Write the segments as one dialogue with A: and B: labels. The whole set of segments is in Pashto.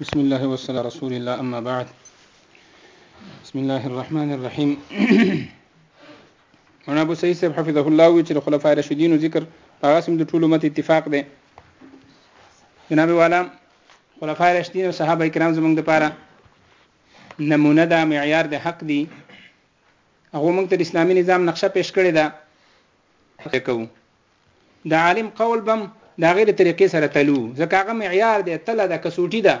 A: بسم الله والصلاة رسول الله أما بعد بسم الله الرحمن الرحيم مولانا ابو سعید صاحب حفظه الله وی چې خلفای راشدینو ذکر هغه سم د ټولو مت اتفاق دی جناب والا خلفای راشدین او صحابه کرام زمونږ د پاره نمونه ده معیار د حق دی هغه موږ ته اسلامي نظام نقشه پیش کړې ده کوو د عالم قول بم د هغې د طریقې سره تلو ځکه هغه معیار دی تله ده کسوټي ده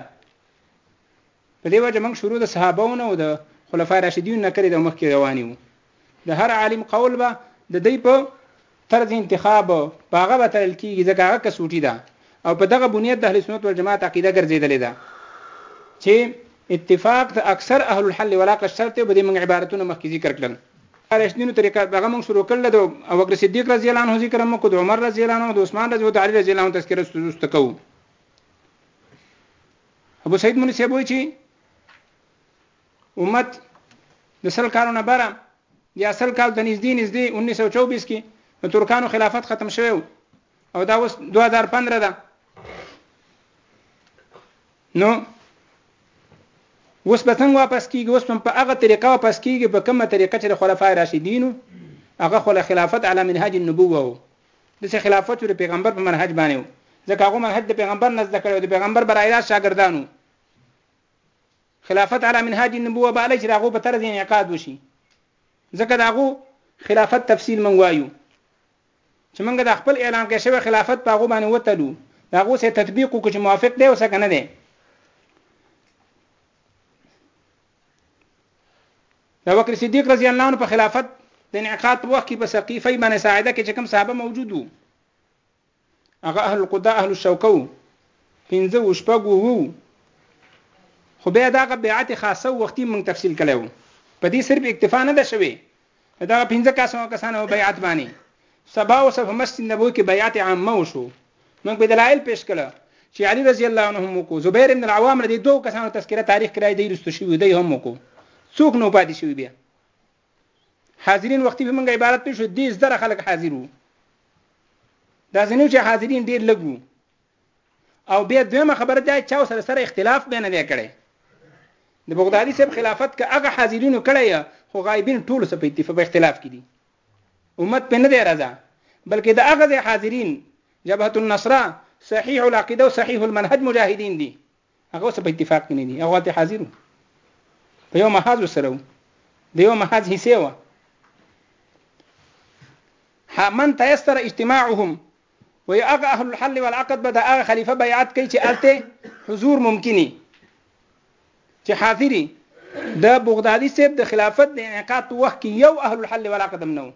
A: په دې وجه موږ شروع د صحابو نه او د خلفای راشدین نه کړې د مخکې روان یو د هر عالم قول به د دوی په طرز انتخاب په هغه به تلل کېږي ځکه هغه کسوټي ده او په دغه بنیاد د اهل سنت والجماعت عقیده ګرځېدلې ده چې اتفاق د اکثر اهل الحل والعقد شرط دی په دې موږ عبارتونه مخکې ذکر کړل راشدینو طریقه هغه موږ شروع کړله د ابوبکر صدیق رضی الله عنه ذکر موږ د عمر رضی الله عنه د عثمان رضی الله علی رضی الله عنه تذکرہ ست کو ابو سعید مونږ سی بوي چې امت د سل کالو نه بره د اصل کال د نږدې نږدې 1924 کې د ترکانو خلافت ختم شوی او دا اوس 2015 ده نو اوس به څنګه واپس کیږي اوس په هغه طریقه واپس کیږي په کومه طریقه چې د خلفای راشدینو هغه خو خلافت علی منهاج النبوه وو د څه خلافت د پیغمبر په منهج باندې وو ځکه هغه منهج د پیغمبر نه زده کړو د پیغمبر برای راست شاګردانو خلافت علی منهاج النبوه به علی چې هغه په طرز انعقاد وشي ځکه دا هغه خلافت تفصیل منغوایو چې موږ دا خپل اعلان کړی شوی خلافت په هغو باندې وتلو د هغو سره تطبیق وکړو چې موافق دی اوسه که نه دی د ابوبکر صدیق رضی الله عنه په خلافت د انعقاد په وخت کې په سقیفه باندې ساعده کې چې کوم صحابه موجود وو هغه اهل القضاء اهل الشوکه وو پنځه و شپږ وو خو بیا دغه بیعت خاصه وختي موږ تفصیل کړو په دې صرف اکتفا نه ده شوې دا پنځه کسانو کسانو بیعت باندې سبا او سبا مسجد نبوي کې بیعت عامه وشو موږ به دلایل پیش کړه چې علي رضی الله عنه هم کو زبیر ابن العوام رضی دوه کسانو تذکرہ تاریخ کړای دی رستو شوی دی هم کو څوک نو پاتې شوی بیا حاضرین وختي به موږ عبارت پیښو دې زره خلک حاضر وو دا ځنیو چې حاضرین ډیر لګو او بیا دویمه خبره دا چا سره سره اختلاف به نه دی کړی د بغدادي صاحب خلافت که هغه حاضرینو کړی خو غایبین ټول سره په اتفاق اختلاف کې دي امت په نه دی راځه بلکې د هغه ځای حاضرین جبهه النصره صحیح العقیده او صحیح المنهج مجاهدین دي هغه سره په اتفاق کې نه دي هغه ته حاضرو په یو محاذ سره د یو محاذ حصے و من تيسر اجتماعهم وی هغه اهل الحل والعقد به د هغه خلیفه بیعت کوي چې الته حضور ممکنی چې حاضری د بغدادي صاحب د خلافت د انعقاد په وخت کې یو اهل الحل والعقد هم نه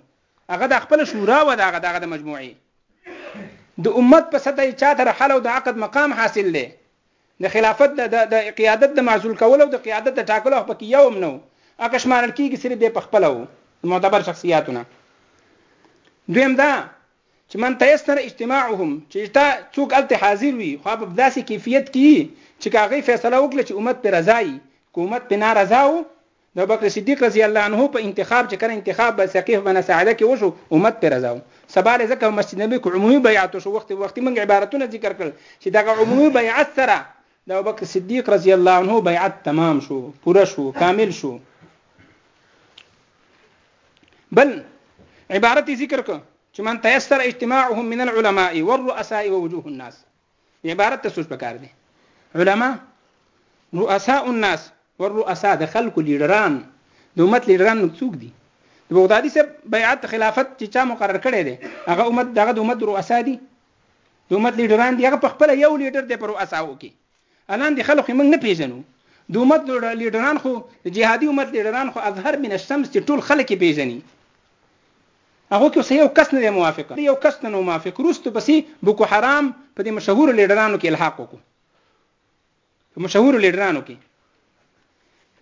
A: هغه د خپل شورا و دغه دغه د مجموعي د امت په سطح چا تر حل او د عقد مقام حاصل دی د خلافت د د قیادت د معزول کولو د قیادت د ټاکلو په کې یو هم نه هغه شمارل کیږي صرف د پخپلو معتبر شخصیتونه دویم دا چې من تيسر اجتماعهم چې شته څوک هلته حاضر وي خو هغه په داسې کیفیت کې وي چې که هغوی فیصله وکړه چې امت پرې رضا وي که امت پرې نارضا و د ابوبکر صدیق رضی الله عنه په انتخاب چې کله انتخاب به ثقیف بن ساعده کې وشو امت پرې رضا و سبا له ځکه مسجد نبوي کې عمومي بیعت وشو وخت وختي موږ عبارتونه ذکر کړل چې دغه عمومي بیعت سره د ابوبکر صدیق رضی الله عنه بیعت تمام شو پوره شو کامل شو بل عبارت ذکر کو چې من تيسر اجتماعهم من العلماء والرؤساء ووجوه الناس عبارت ته سوچ پکار دی علما رؤساء الناس والرؤساء د خلکو لیډران د امت لیډران نو څوک دي د بغدادي صاحب بیعت خلافت چې چا مقرر کړی دی هغه امت دغه د امت رؤسا دي د امت لیډران دی هغه په خپل یو لیډر دی پر اساو کې الان دی خلک موږ نه پیژنو د امت لیډران خو د جهادي امت لیډران خو اظهر من الشمس چې ټول خلک پیژني هغه کې اوس یو کس نه موافق یو کس نه موافق روستو پسې بوکو حرام په دې مشهور لیډرانو کې الحاق وکړو په مشهور لیډرانو کې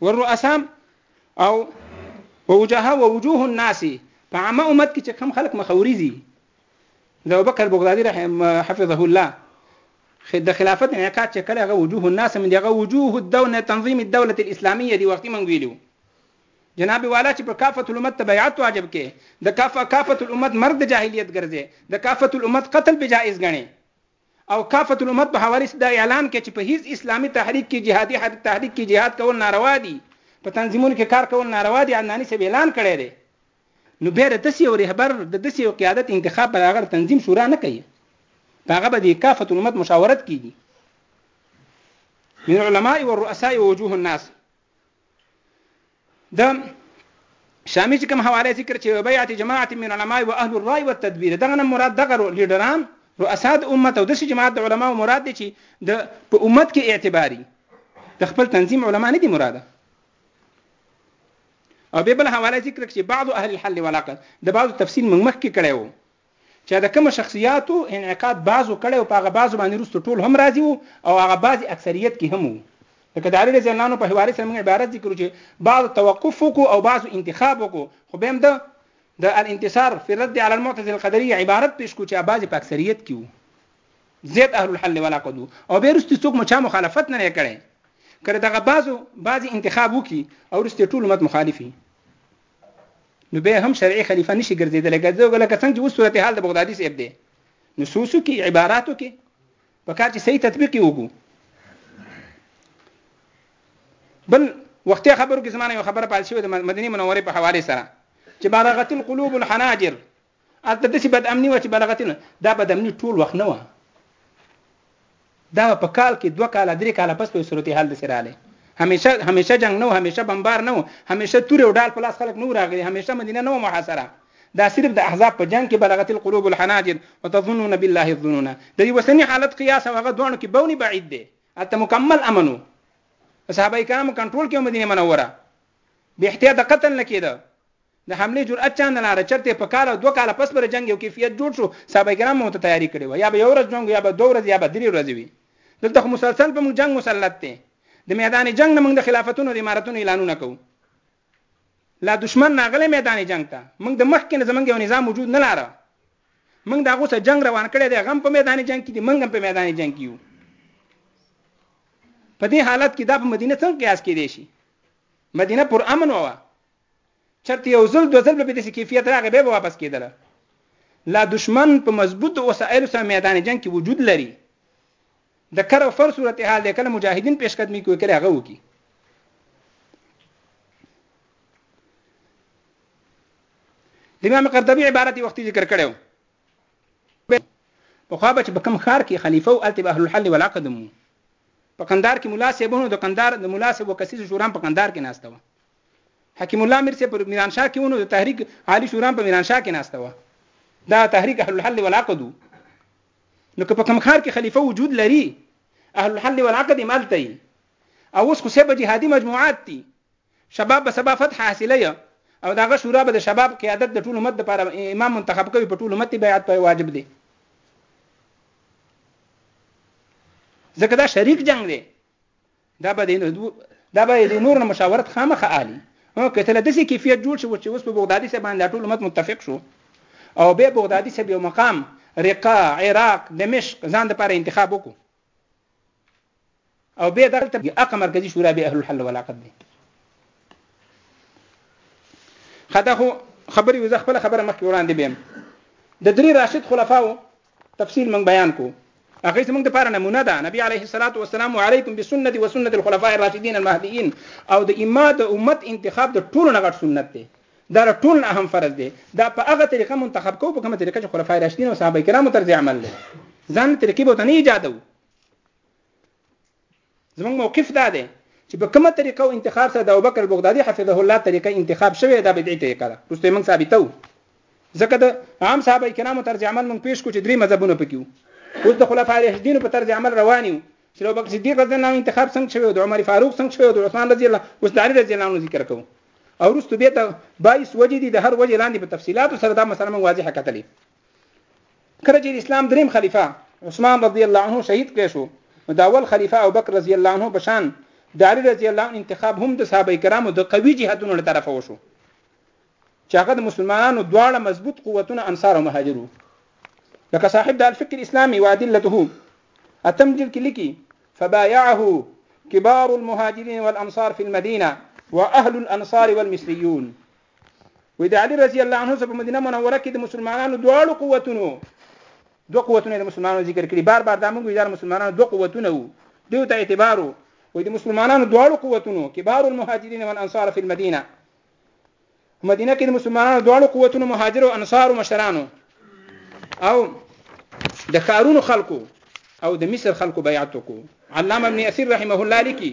A: والرؤساء او ووجهه ووجوه الناس په عامه امت کې چې کم خلک مخوري دي د ابوبکر بغدادي رحم حفظه الله د خلافت انعقاد چې کله هغه وجوه الناس من دغه وجوه الدوله تنظیم الدوله الاسلاميه دی وخت مونږ ویلو جناب والا چې په کافه الامت ته بیعت واجب کې د کافه کافه الامت مرد جاهلیت ګرځي د کافه الامت قتل به جائز غني او کافت الامت په حوالې دا اعلان کړ چې په هیڅ اسلامي تحریک کې جهادي تحریک کې جهاد کول ناروا دي په تنظیمونو کې کار کول ناروا دي عدناني صاحب اعلان کړی دی نو بیا د داسې یو رهبر د داسې یو قیادت انتخاب به د هغه تنظیم شورا نه کوي په هغه به د کافت الامت مشاورت کیږي من العلماء والرؤساء ووجوه الناس د شامی چې کوم حواله ذکر چې بیعت جماعت من علماء و اهل الرای و التدبیر دغه نه مراد دغه لیډران رؤسا د امت او د جماعت د علماو مراد دي چې د په امت کې اعتباري د خپل تنظیم علما نه دي مراد او به بل حواله ذکر چې بعض اهل الحل والعقد د بعض تفصیل موږ مخکې کړی وو چا د کومو شخصياتو انعقاد بعضو کړی او په هغه بعضو باندې وروسته ټول هم راضي وو او هغه بعضې اکثريت کې هم وو لکه د علي رضي الله عنه په حوالې سره موږ عبارت ذکر کړو چې بعضو توقف وکړو او بعضو انتخاب وکړو خو بیا هم د د الانتصار فی رد علی المعتزله القدریه عبارت پیش کو چې بعضې په اکثریت کې وو زیات اهل الحل ولا قدو او بیا وروسته څوک مو چا مخالفت نه کړی کړه دغه بعضو بعضې انتخاب وکړي او وروسته ټول امت مخالفي نو به هم شرعي خلیفه نشي ګرځیدل ګرځو لکه څنګه چې اوس صورتحال د بغدادي صاحب دی نصوصو کې عباراتو کې په کار چې صحیح تطبیق وکړو بل وختي خبرو کې زمانه یو خبره پال شوې د مدینه منورې په حواله سره چې بالغت القلوب الحناجر هلته داسې بد امني وه چې بلغتي نه دا بد امني ټول وخت نه وه دا به په کال کې دوه کاله درې کاله پس په صورتحال داسې راغلی همیشه همیشه جنګ نه و همیشه بمبار نه و همیشه تورې او ډال په لاس خلک نه و راغلي همیشه مدینه نه و محاصره دا صرف د احزاب په جنگ کې بلغت القلوب الحناجر وتظنون بالله الظنون د دې وسنی حالت قیاس او هغه دوه کې بونی بعید دی اته مکمل امنو صحابه کرام کنټرول کې مدینه منوره به احتیاط قتل نه کېده د حملې جرئت چا نه لاره چرته په کال او دوه کاله پس پر جنګ یو کیفیت جوړ شو صحابه کرام مو ته تیاری کړی و یا به یو ورځ جنګ یا به دوه ورځې یا به درې ورځې وي دلته خو مسلسل په موږ جنگ مسلط دی د میدان جنگ نه موږ د خلافتونو د امارتونو اعلانونه کوو لا دشمن ناغله میدان جنگ ته موږ د مخ کې زمونږ یو نظام وجود نه لاره موږ دا غوسه جنگ روان کړی دی غم په میدان جنگ کې دی موږ هم په میدان جنگ کې یو په دې حالت کې دا په مدینه څنګه قیاس کېدی شي مدینه پر امن وه چرته یو ځل دوه ځل به پې داسې کیفیت راغی بیا به واپس کېدله لا دشمن په مضبوطو وسایلو سره میدان جنګ کې وجود لري د کر او فر صورتحال دی کله مجاهدین پیش قدمي کوي کله هغه وکړي د امام قرطبي عبارت یې وختي ذکر کړی و پخوا به چې په کوم ښار کې خلیفه و هلته به اهل الحل والعقد وو په قندار کې ملا صاحبونو د قندار د ملا صاحب و کسیزو شورا هم په قندار کې ناسته وه حکیم الله میر صاحب پر میرانشاه کې ونو د تحریک عالی شورا په میرانشاه کې ناسته و دا تحریک اهل الحل والعقد نو که په کوم خار کې خلیفہ وجود لري اهل الحل والعقد مالته او اوس خو سبا جهادي مجموعات دي شباب به سبا فتح حاصله او داغه شورا به د شباب قیادت د ټول امت لپاره امام منتخب کوي په ټول امت بیعت په واجب دي ځکه دا شریک جنگ دی دا به د دا به د نور نه مشاورت خامخه عالي او که تل داسې کیفیت جوړ شي چې اوس په بغدادي صاحب باندې ټول امت متفق شو او به بغدادي صاحب یو مقام رقا عراق دمشق ځان د لپاره انتخاب وکړو او به دلته اقا مرکزی شورا به اهل الحل والعقد دي خدا خو خبري وزه خپل خبره مخکې وړاندې بیم د درې راشد خلفاو تفصیل موږ بیان کو هغه زموږ د پاره نمونه ده نبی علیه الصلاۃ والسلام علیکم بسنت و سنت الخلفاء الراشدین المهدیین او د امه د امت انتخاب د ټولو نه غټ سنت دی دا ټول نه اهم فرض دی دا په هغه طریقه منتخب کو په کومه طریقه چې خلفای راشدین او صحابه کرامو طرز عمل دی ځان طریقې به ته نه ایجادو زموږ موقف دا دی چې په کومه طریقه او انتخاب سره د ابوبکر البغدادي حفظه الله طریقه انتخاب شوې دا بدعي طریقه ده وروسته موږ ثابتو ځکه د عام صحابه کرامو طرز عمل موږ پیش کو چې درې مذهبونه پکې وو اوس د خلفای راشدین په طرز عمل روان یو چې ابو بکر صدیق رضی الله عنه انتخاب څنګه شوی او د عمر فاروق څنګه شوی او د عثمان رضی الله اوس د علی رضی الله عنه ذکر کوو او وروسته بیا ته 22 وجې دي د هر وجې لاندې په تفصيلاتو سره دا مسله موږ واضحه کتلې کله چې د اسلام دریم خلیفه عثمان رضی الله عنه شهید کړی شو نو د اول خلیفه ابوبکر رضی الله عنه په شان د علي رضی الله عنه انتخاب هم د صحابه کرامو د قوي جهادونو له طرفه وشو چې هغه د مسلمانانو دواړه مضبوط قوتونه انصار او مهاجر وو لکه صاحب د الفکر اسلامي وادلته اتم جلد کې لیکي فبايعه كبار المهاجرين والأنصار في المدينة وأهل الأنصار والمصريون وې د علي رضی الله عنه سره په مدینه منوره کې د مسلمانانو دواړو قوتونو دوه قوتونه د مسلمانانو ذکر کړي بار بار دا موږ ویل مسلمانانو دوه قوتونه وو دیو ته اعتبار وو د مسلمانانو دواړو قوتونو کبار المهاجرین او الانصار فی المدینه مدینه کې د مسلمانانو دواړو قوتونو مهاجر او انصار او مشرانو او د خارونو خلکو او د مصر خلکو بیعت وکړو علامه ابن اسیر رحمه الله لیکي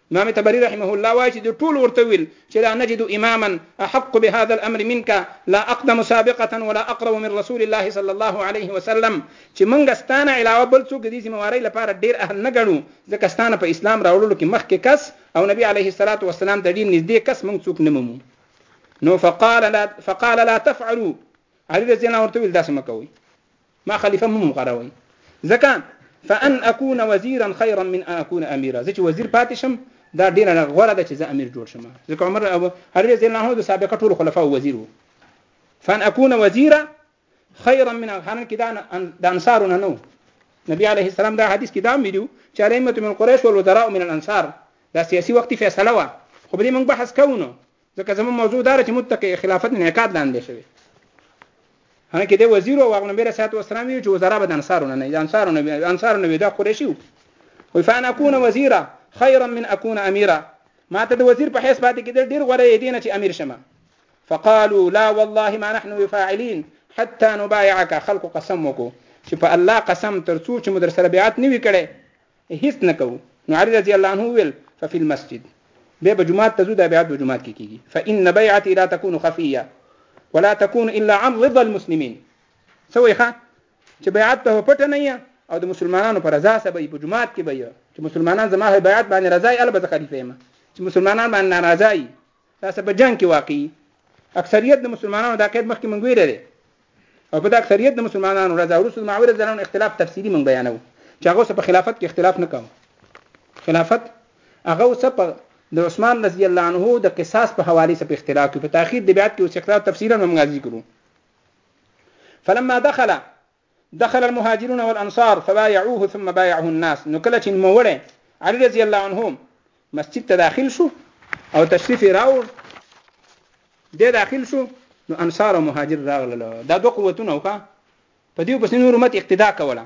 A: امام طبري رحمه الله وايي چې دوی ټولو ورته وویل چې لا نجد اماما احق بهذا الامر منک لا اقدم سابقه ولا اقرب من رسول الله صلی الله علیه وسلم چې موږ ستانه علاوه بل څوک د دې ذمہ وارۍ لپاره ډیر اهل نه ګڼو ځکه ستانه په اسلام راوړلو کې مخکې کس او نبی علیه الصلاة والسلام ته ډیر نږدې کس موږ څوک نه مومو نو فقال لا فقال لا تفعلوا علي رضی الله عنه ورته ویل داسې مکوئ ما خلیفه مه مقروئ ځکه فان اكون وزيرا خيرا من ان اكون اميرا زه چې وزیر پاتې شم دا ډیره غوره ده چې زه امیر جوړ شم ځکه عمر ابو هرې رضی الله عنه د سابقه ټول خلفا وزیر وو فان اكون وزيرا خيرا من هرن کې دا د انصارو نه نو نبی عليه السلام دا حدیث کې دا ویلو چې ائمه من قریش والوزراء من الانصار دا سیاسي وخت فیصله وا خو به موږ بحث کوو ځکه زموږ موضوع دا چې موږ ته خلافت انعقاد لاندې شوی هغه کې د وزیر او هغه نبی رسول الله صلی الله چې وزرا به د انصارونه نه د انصارونه به انصارونه به دا قریشي وي فان اكون وزيرا خيرا من اكون اميرا ما ته د وزیر په حیث باندې کې ډیر غوړې دي نه چې امیر شمه فقالوا لا والله ما نحن بفاعلين حتى نبايعك خلق قسم وکړو چې په الله قسم ترڅو چې مدرسره بیعت نه وکړي هیڅ نه کوو نو علی رضی الله عنه ویل ففي المسجد بیا به جمعات ته ځو دا بیعت به جمعات کې کیږي فان بیعتي لا تكون خفيه ولا تكون الا عن رضا المسلمين سوې ښه چې بیعت په پټه نه یا او د مسلمانانو پر رضا سبا په جمعات کې به چې مسلمانان زما هي بیعت باندې رضای البته خلیفہ ما چې مسلمانان باندې ناراضای په اذربایجان کې واقع اکثریت د مسلمانانو د عقید مخکې مونږ ویل دي او په دا اکثریت د مسلمانانو رضا ورسره معاویه زلانو اختلاف تفصیلی مونږ بیانو چې هغه څه په خلافت کې اختلاف نه کوم خلافت هغه څه په د عثمان رضی الله عنه د قصاص په حواله سره اختلاف کې په تاخير د بیعت کې اوس اختلاف تفصیلا موږ ذکر کړو فلما دخل دخل المهاجرون والانصار فبايعوه ثم بايعه الناس نو کله چې نوموړی علي رضی الله عنه مسجد ته داخل شو او تشریف یې راوړ دی داخل شو نو انصار او مهاجر راغلل دا دوه قوتونه وکړه په دې پسې نور امت اقتدا کوله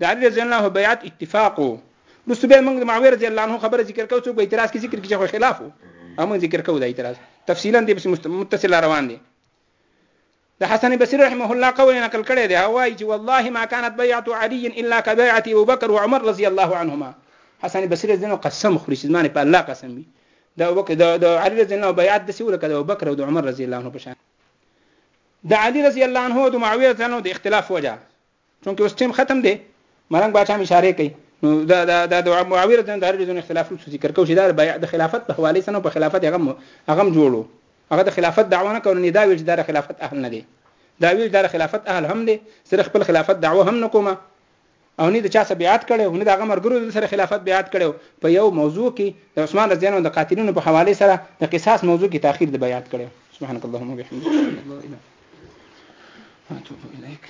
A: د علی رضی الله عنه بیعت اتفاق وو رسو بیا موږ د معاویه رضی الله عنه خبره ذکر کوو څوک به اعتراض کې ذکر کې چې خلاف وو او موږ ذکر کوو دا اعتراض تفصیلا دې پس متصل روان دي د حسن بصری رحمه الله قول نقل کړی دی هواي چې والله ما كانت بيعه علي الا كبيعه ابو بكر وعمر رضی الله عنهما حسن بصری دنه قسم خوري چې زمانه په الله قسم وي د ابوبکر د علي رضی الله بیعت د سیول کده ابوبکر او د عمر رضی الله عنه په شان د علي رضی الله عنه او د معاویه رضی الله د اختلاف وجه چونکه اوس ټیم ختم دی مرنګ باچا هم اشاره کوي نو دا دا دا د معاویه رضی الله عنه د اختلاف رسو ذکر کوي چې دا بیع د خلافت په حواله سره په خلافت هغه هغه جوړو هغه د خلافت دعوه نه کوي دا ویل چې دا خلافت اهل نه دی دا ویل دا خلافت اهل هم دی سره خپل خلافت دعوه هم نه کومه او نه د چا سره بیعت کړي او نه د هغه مرګرو د سره خلافت بیعت کړي په یو موضوع کې د عثمان رضی الله عنه د قاتلینو په حواله سره د قصاص موضوع کې تاخير د بیعت کړي سبحانك اللهم وبحمدك اتوب الیک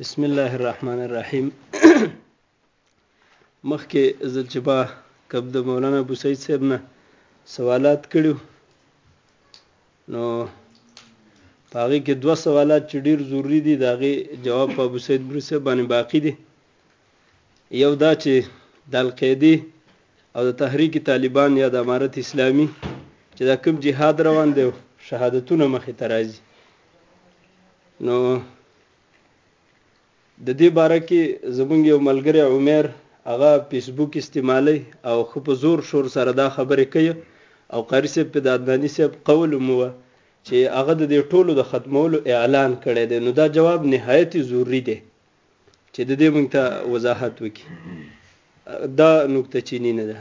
B: بسم الله الرحمن الرحیم مخکې زلجبا کب د مولانا ابو سعید صاحب نه سوالات کړو نو پاغي کې دوه سوالات چې ډیر ضروری دي داغه جواب په ابو سعید برسه باندې باقی دي یو دا چې د القاعدې او د تحریک طالبان یا د امارت اسلامي چې دا کوم جهاد روان دی شهادتونه مخې ته راځي نو د دې باره کې زمونږ یو ملګری عمر هغه فیسبوک استعمالی او خو په زور شور سره دا خبرې کوي او قاری صاحب په د عدناني صاحب قول مو چې هغه د دې ټولو د ختمولو اعلان کړی دی نو دا جواب نهایت ضروری دی چې د دې موږ ته وضاحت وکړي دا نقطه چینی نه ده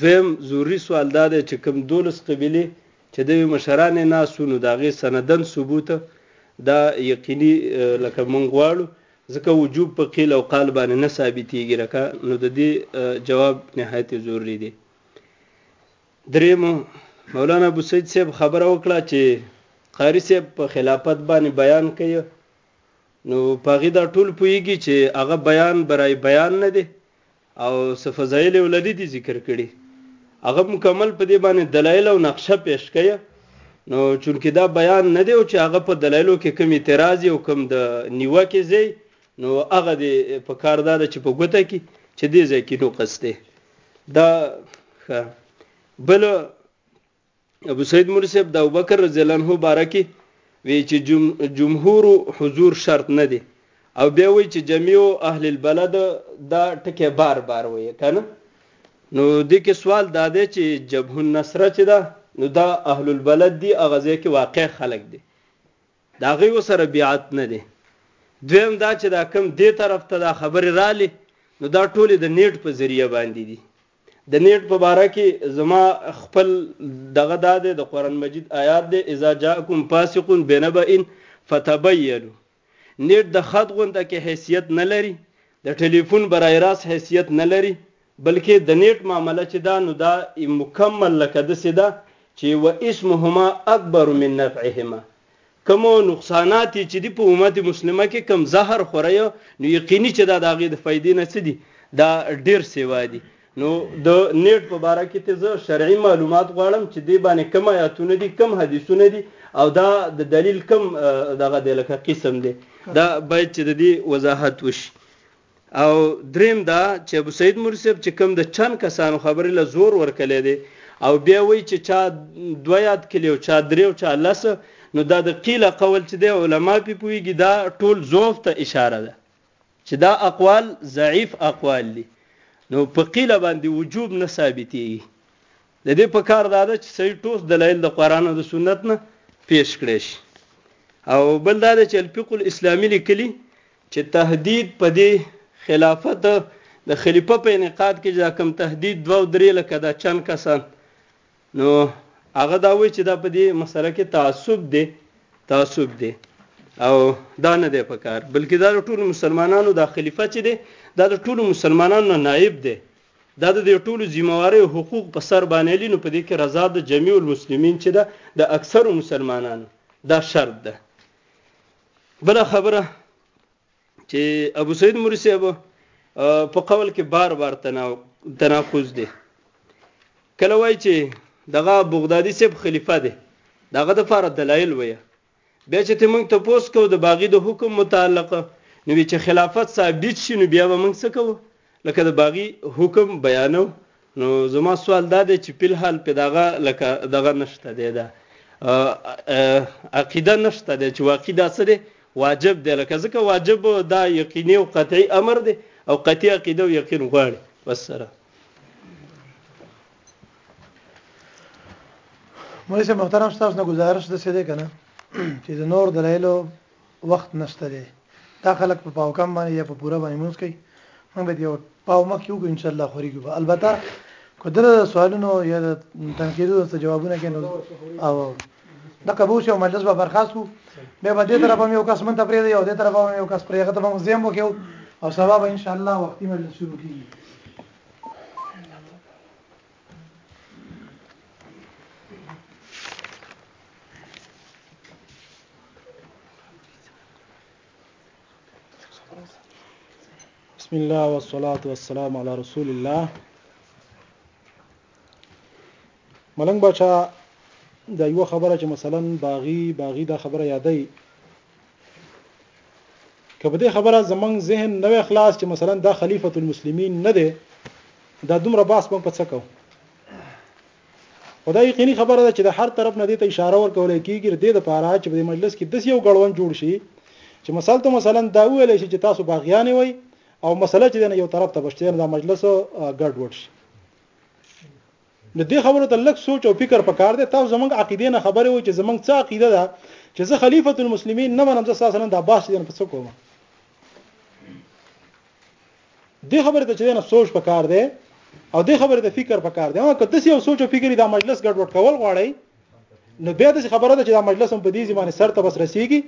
B: دویم ضروری سوال دا دی چې کوم دولس قبیلې چې د مشران نه سونو دا غي سندن ثبوت دا یقیني لکه مونږ غواړو ځکه وجوب په قیل او قال باندې نه ثابتېږي لکه نو د دې جواب نهایت ضروری دی دریم مولانا ابو سید صاحب خبره وکړه چې قاری صاحب په خلافت باندې بیان کوي نو په هغه دا ټول پوهیږي چې هغه بیان برای بیان نه دی او څه فضایل یې ولدي دي ذکر کړي هغه مکمل په دې باندې دلایل او نقشه پیش کړي نو چونکه دا بیان نه دی او چې هغه په دلایلو کې کوم اعتراض او کوم د نیوکه زی نو هغه دی په کار دا چې په ګوته کې چې دې ځای کې نو قصته دا ښه بل ابو سعید مولوی صاحب د ابوبکر رضی الله عنه باره کې وی چې جم جمهور حضور شرط نه دی او بیا وی چې جميع اهل البلد دا ټکی بار بار وی کنه نو د کې سوال دا دی چې جبه النصره چې دا نو دا اهل البلد دی اغه ځای کې واقع خلق دی دا غي وسره بیعت نه دی دویم دا چې دا کم دې طرف ته دا خبرې رالی نو دا ټولې د نیټ په ذریعہ باندې دي د نیټ په باره کې زما خپل دغه دا دی د قرآن مجید آیات دی اذا جاءکم فاسق بنبأ فتبینوا نیټ د خط غونده کې حیثیت نه لري د ټلیفون برای راست حیثیت نه لري بلکې د نیټ معامله چې دا نو دا مکمل لکه دسې ده چې و اسمهما اکبر من نفعهما کوم نقصانات یې چې دي په امت مسلمه کې کوم زهر خوری نو یقیني چې دا د هغې د فایدې نه څه دي دا ډېر سیوا دي نو د نیټ په باره کې ته زه شرعي معلومات غواړم چې دې باندې کوم آیاتونه دي کوم حدیثونه دي او دا د دلیل کوم دغه دی لکه قسم دی دا باید چې د دې وضاحت وشي او دریم دا چې ابو سعید موري صاحب چې کوم د چند کسانو خبرې له زور ورکړی دی او بیا وایي چې چا دوه یاد کړي او چا درې او چا لس نو دا د قیل قول چې دی علما پې پوهېږي دا ټول ضعف ته اشاره ده چې دا اقوال ضعیف اقوال دي نو په قیل باندې وجوب نه ثابتېږي د دې په کار دا ده چې صحیح ټوس دلایل د قران او د سنت نه پیش کړی شي او بل دا ده چې الفقه الاسلامي لیکلي چې تهدید په دې خلافت د خلیفه په انعقاد کې چې دا کوم تهدید دوه او درې لکه دا چند کسان نو هغه دا وایي چې دا په دې مسله کې تعصب دی تعصب دی او دا نه دی پکار بلکې دا د ټولو مسلمانانو دا خلیفه چې دی دا د ټولو مسلمانانو نائب دی دا د دې ټولو ذمہواري او حقوق په سر باندې لینو په دې کې رضا د جميع المسلمین چې ده د اکثر مسلمانانو دا شرط ده بله خبره چې ابو سعید مری صاحب په قول کې بار بار تناقض دی کله وای چې دغه بغدادي صاحب خلیفہ دی دغه د فار دلایل وای بیا چې ته موږ ته پوس کو د باغی د حکم متعلق نو چې خلافت ثابت شي نو بیا به موږ څه کوو لکه د باغي حکم بیانو نو زما سوال دا دی چې پیل حال په دغه لکه دغه نشته دی دا عقیده نشته دی چې واقعي دا څه دی واجب دی لکه ځکه واجب دا یقیني او قطعي امر دی او قطعي عقیده او یقین غواړي والسلام
C: مولوی صاحب محترم تاسو نه گزارش د څه دی کنه چې د نور دلایلو وخت نشته دی دا خلک په پاو کم باندې یا په پوره باندې مونږ کوي موږ به یو پاو مخ یو ان شاء الله خوري کوي البته کو در سوالونو یا تنقیدونو ته جوابونه کینو او د قبوس یو مجلس به برخاست کو به به دې طرف هم یو کس من ته پرې دی او دې طرف هم یو کس پرې هغه ته موږ زم وکيو او سبا به ان شاء الله وختي مجلس شروع کیږي
A: بسم الله والصلاة والسلام على رسول الله ملنګ بچا
D: دا یو خبره چې مثلا باغی باغی دا خبره یادای که په دې خبره زمنګ ذهن نه وی خلاص چې مثلا دا خلیفۃ المسلمین نه دی دا دومره باس موږ په څه کوو خدای یقیني خبره ده چې د هر طرف نه دې ته اشاره ورکول کیږي د دې لپاره چې په مجلس کې د یو غړون جوړ شي چې مثلا ته مثلا دا ویل شي چې تاسو باغیان وي او مسله چې نه یو طرف ته بشته دا مجلس ګډ وډ شي نو دې خبرو ته لږ سوچ او فکر پکار دی، تاسو زمونږ عقیدې نه خبر یوئ چې زمونږ څه عقیده ده چې زه خلیفة المسلمین نه منم زه ستاسو نن دا بحث چې دی نو په څه کوم؟ دې خبرې ته چې دی نو سوچ پکار دی او دې خبرې ته فکر پکار دی او که تاسو یو سوچ او فکر دا مجلس ګډوډ کول غواړئ نو بیا د خبره ده چې دا مجلس هم په دې ځمانه سر ته بس رسیږي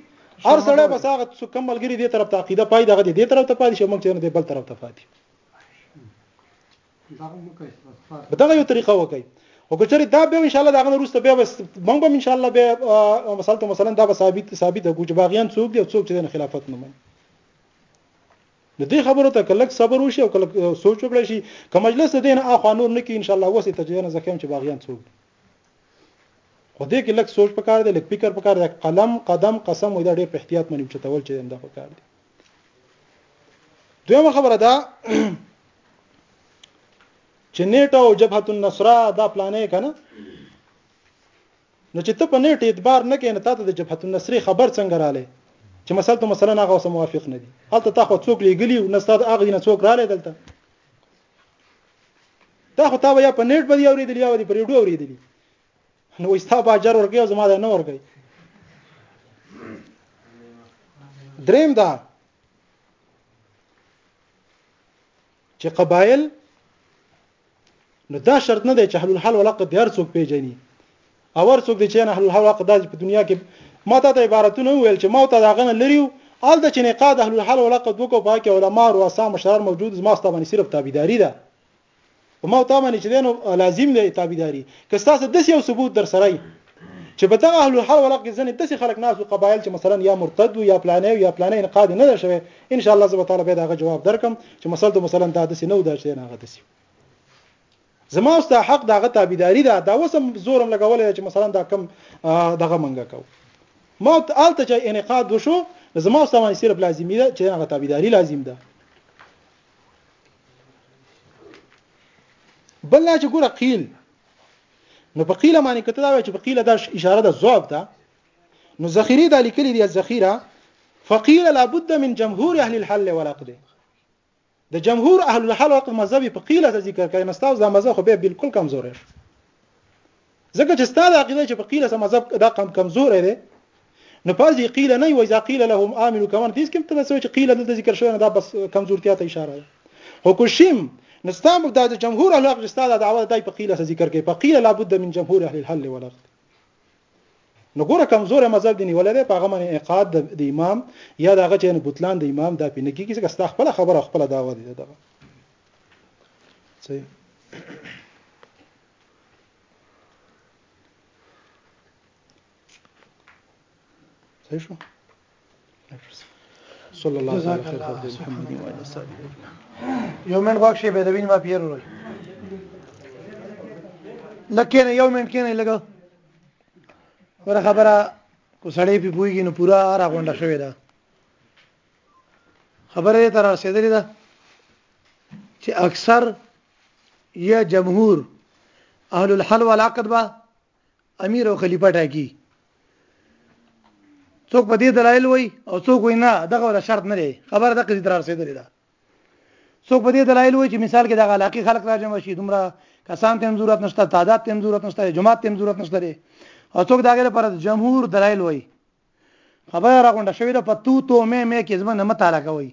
D: هر سړی بس هغه څو کم ملګری دې طرف ته عقیده پای دغه دې طرف ته پاتې شي موږ چې دې بل طرف ته پاتې په دغه یو طریقه وکړي او که چېرې دا به ان شاء الله دا غن روسته به بس مونږ به ان شاء الله به مثلا ته مثلا دا به ثابت ثابت کو چې باغیان څوک دي او څوک چې د خلافت نه مني د دې خبرو ته کلک صبر وشي او کلک سوچ وکړي شي که مجلس د دین اخوا نور نه کې ان شاء الله وسه ته جنه زکم چې باغیان څوک دي خو دې کې لږ سوچ پکار دی لږ فکر پکار دی قلم قدم قسم وې دا ډېر په احتیاط باندې چتول چې دا پکار دی دویمه خبره ده چې نیټه او جبهه النصره دا پلانې کنه نو چې ته په نیټه اعتبار نه کین ته د جبهه النصره خبر څنګه رااله چې مثلا ته مثلا هغه سم موافق نه دي هلته تا خو څوک لګلی او نه ستاسو هغه نه څوک رااله دلته دا خو تا یا په نیټ باندې اوریدلی یا په ریډیو اوریدلی نو وای ستا به اجر ورکې او زما ده نه ورکې دریم دا چې قبایل نو دا شرط نه دی چې حل الحل ولقد دی هر څوک پیژني او هر څوک دی چې نه حل الحل ولقد دی په دنیا کې ما ته ته عبارتونه ویل چې ما ته دا غنه لريو آل د چې نقاد اهل الحل ولقد وکړو پاکه علما او رؤسا مشران موجود زما ستاسو باندې صرف تابعداري ده په ما او تا باندې چې دی نو لازم دی تابعداري که ستاسو داسې یو ثبوت در سره وي چې په دغه اهل الحل والعقد کې ځنې داسې خلک ناس او قبایل چې مثلا یا مرتد وو یا پلانه یا پلانه انقاد نه ده شوی ان شاء الله زه به تعالی به دغه جواب درکم چې مثلا ته مثلا دا داسې نه و دا چې نه هغه داسې زما او ستا حق دغه تابعداري ده دا وسم زورم لګولې چې مثلا دا کم دغه منګه کو ما آلته چې انقاد وشو زما او ستا باندې صرف لازمي ده چې هغه تابعداري لازم ده بل لا چې ګوره قیل نو په قیل باندې کته دا وای چې په قیل دا اشاره ده ضعف ده نو ذخیره د لیکلي دی ذخیره فقیل لابد من جمهور اهل الحل والعقد د جمهور اهل الحل والعقد مذهب په قیل ذکر کوي نستاو دا مذهب خو به بالکل کمزور شي ځکه چې ستا دا عقیده چې په قیل سره مذهب دا کم کمزوری دی نو پس دی قیل نه وای ځا قیل لهم امنو کمان دیس کوم ته بس چې قیل دلته ذکر شوی دا بس کمزورتیا ته اشاره ده حکوشیم نو ستا مبدا د جمهور اهل حق ستا دا دعوه دای په قیل سره ذکر کوي په قیل لابد من جمهور اهل الحل والعقد نو ګوره کمزور مذهب دی نیولې ده په هغه باندې اقاد د امام یا دغه چې بوتلان د امام دا پینې کیږي چې ستا خپل خبره خپل داوا دي دغه صحیح صحیح شو صلی الله علیه وسلم
C: یو من غوښ شي به د وین ما پیر ورو لکه نه یو منټ کې نه لګا ور خبره کو سړی په پویږي نو پورا را غونډه شوې ده خبره تر رسیدلې ده چې اکثر یا جمهور اهل الحل والعقد با امیر او خلیفہ ټاکی څوک په دې دلایل وای او څوک وای نه دغه ولا شرط نه لري خبره دغه دې تر رسیدلې ده څوک په دې دلایل وای چې مثال کې دغه علاقې خلک راځم شي دومره کسان ته ضرورت نشته تعداد ته ضرورت نشته جماعت ته ضرورت نشته او څوک دغه لپاره جمهور دلایل وای خبره راغونډه شوې ده په تو تو مې مې کې زما نه متعلق وای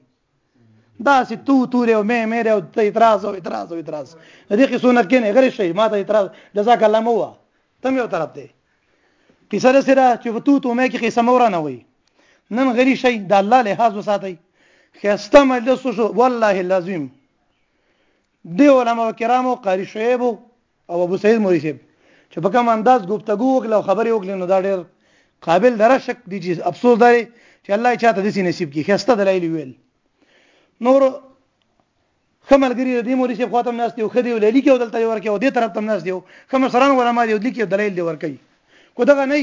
C: دا سي تو تو له مې مې له اعتراض او اعتراض او اعتراض دې کې سونه کې نه غري شي ما ته اعتراض جزاک الله مو وا تم یو طرف دی کیسه ده سره چې تو تو مې کې قسم ورانه وي نن غري شي د الله له حاضر ساتي خسته مجلس شو والله لازم دی علماء کرامو قاری شعیب او ابو سعید موري صاحب چې په کوم انداز گفتگو وکړه او خبرې وکړې نو دا ډېر قابل دره شک دي چې افسوس دی چې الله یې چاته دسی نصیب کړي خسته دلایل ویل نور خملګری د دې موري صاحب خواته ناس دی او خدي ولې کې ودلته ورکه او دې طرف تم ناس دی خمر سران ولا ما دی لیکي دلایل دی ورکي کو دغه نه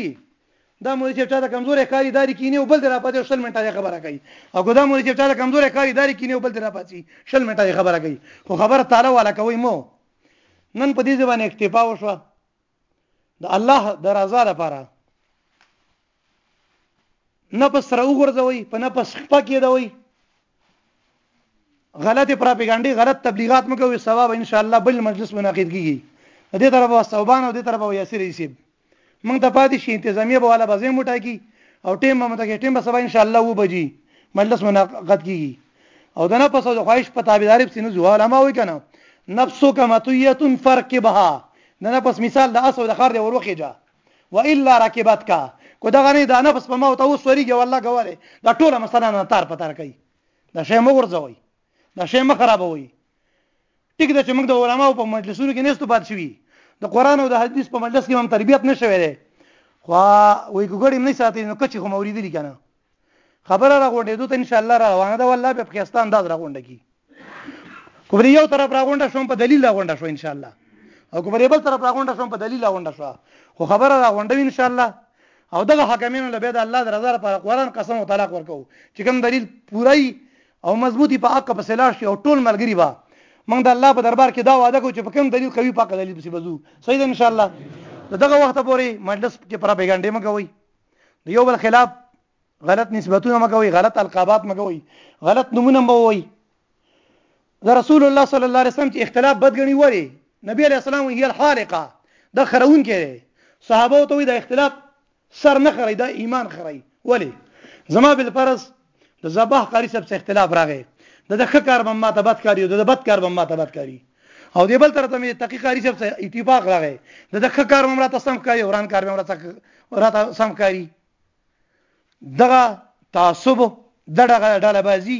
C: دا موري چې چاته کمزورې کاری داری کینی او بل درا پاتې شل منټه خبره کوي او ګدا موري چې چاته کمزورې کاری داری کینی او بل درا پاتې شل منټه خبره کوي خو خبره تعالی والا کوي مو نن په دې ځای باندې اکتفا وشوه د الله د رضا لپاره نفس سره وګرځوي په نفس خپه کېدوي غلط پروپاګاندا غلط تبلیغات مکوې ثواب ان شاء الله بل مجلس منعقد کیږي دې طرف واستوبان او دې طرف یاسر یسیب موږ ته پاتې شي انتظامیه به والا به ځای وټاکي او ټیم به متکي ټیم به سبا ان شاء الله و بجي مجلس منعقد کیږي او د نفس او د خواهش په تابعداري پسې نه ځو علما وایي کنه نفسک مطیه فرکبها د نفس مثال د اسو د خر دی وروخیجه والا رکبت کا کو دغه نه د نفس په ما او ته وسوريږي والله ګوره دا ټوله مسله نه تار پتار کوي دا شی مو ورځوي دا شی مخ خرابوي ټیک ده چې موږ د علماو په مجلسونو کې نهستو پات شوي د قرآن او د حدیث په مجلس کې هم تربیت نه شوی دی خو وایي ګوګړې هم نه ساتي نو کچې خو مې اورېدلي که نه خبره راغونډېدو ته انشاءالله را روانه ده والله بیا پکې ستا انداز راغونډه کړي که پر یو طرف راغونډه شوم په دلیل راغونډه شو انشاءالله او که پر بل طرف راغونډه شوم په دلیل راغونډه شو خو خبره راغونډوي انشاءالله او دغه حاکمینو له بیا د الله د رضا لپاره قرآن قسم او طلاق ورکوو چې کوم دلیل پوره او مضبوطي په حق پسې لاړ شي او ټول ملګري به موږ د الله په دربار کې دا وعده کوو چې په کوم دلیل قوي پاک دلیل پسې بزو صحیح ده ان شاء الله دغه وخت پورې مجلس کې پروپاګاندا مګوي د یو بل خلاف غلط نسبتونه مګوي غلط القابات مګوي غلط نمونه مګوي د رسول الله صلی الله علیه وسلم چې اختلاف بدګنی وری نبی علیہ السلام هي الحالقه د خرون کې صحابه ته د اختلاف سر نه خري دا ایمان خري ولی زما بل فرض د زباح قاری صاحب څخه اختلاف راغی د د خکار بم ماته بد کاری او د بد کار بم ماته بد کاری او دی بل ترته مې تحقیق قاری صاحب څخه اتفاق راغی د د خکار بم راته سم کاری وران کار بم راته راته سم کاری دغه تعصب دغه ډاله بازی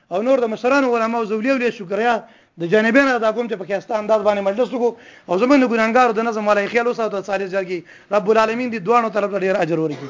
C: او نور د مشرانو علماو زولیا ولې شکریا د جانبین ادا کوم چې په خسته انداز باندې مجلس وکړو او زمونږ ګناګارو د نظم ولای خیال وساتو صالح جرګي رب العالمین دې دوانو طرف ډیر اجر ورکړي